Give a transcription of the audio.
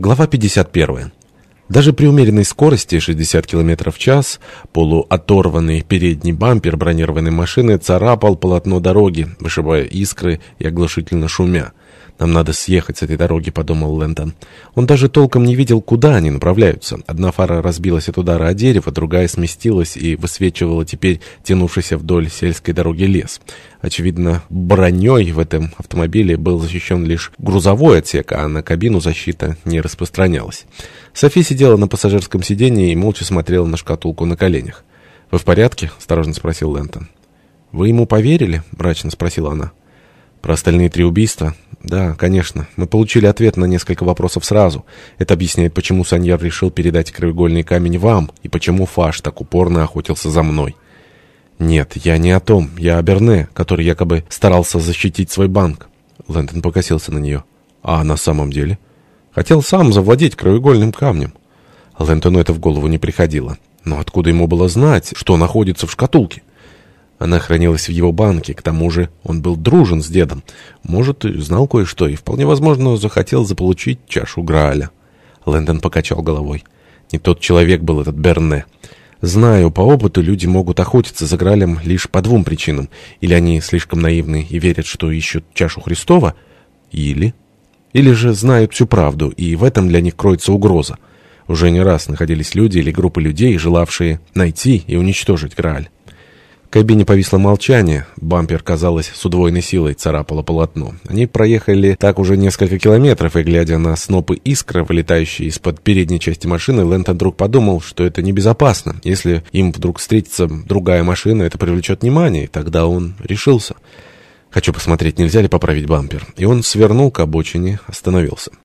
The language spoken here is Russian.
Глава 51. Даже при умеренной скорости 60 км в час полуоторванный передний бампер бронированной машины царапал полотно дороги, вышибая искры и оглушительно шумя. «Нам надо съехать с этой дороги», — подумал Лэндон. Он даже толком не видел, куда они направляются. Одна фара разбилась от удара о дерево, другая сместилась и высвечивала теперь тянувшийся вдоль сельской дороги лес. Очевидно, броней в этом автомобиле был защищен лишь грузовой отсек, а на кабину защита не распространялась. Софи сидела на пассажирском сиденье и молча смотрела на шкатулку на коленях. «Вы в порядке?» — осторожно спросил Лэнтон. «Вы ему поверили?» — мрачно спросила она. «Про остальные три убийства?» «Да, конечно. Мы получили ответ на несколько вопросов сразу. Это объясняет, почему Саньяр решил передать краеугольный камень вам, и почему Фаш так упорно охотился за мной». «Нет, я не о том. Я о который якобы старался защитить свой банк». Лэндон покосился на нее. «А на самом деле?» «Хотел сам завладеть краеугольным камнем». Лэндону это в голову не приходило. Но откуда ему было знать, что находится в шкатулке? Она хранилась в его банке, к тому же он был дружен с дедом. Может, знал кое-что, и вполне возможно захотел заполучить чашу Грааля. Лэндон покачал головой. Не тот человек был этот Берне. Знаю, по опыту люди могут охотиться за Граалем лишь по двум причинам. Или они слишком наивны и верят, что ищут чашу Христова, или... Или же знают всю правду, и в этом для них кроется угроза. Уже не раз находились люди или группы людей, желавшие найти и уничтожить Грааль. Кабине повисло молчание. Бампер, казалось, с удвоенной силой царапало полотно. Они проехали так уже несколько километров, и, глядя на снопы искр, вылетающие из-под передней части машины, Лэнтон вдруг подумал, что это небезопасно. Если им вдруг встретится другая машина, это привлечет внимание, и тогда он решился. «Хочу посмотреть, нельзя ли поправить бампер». И он свернул к обочине, остановился.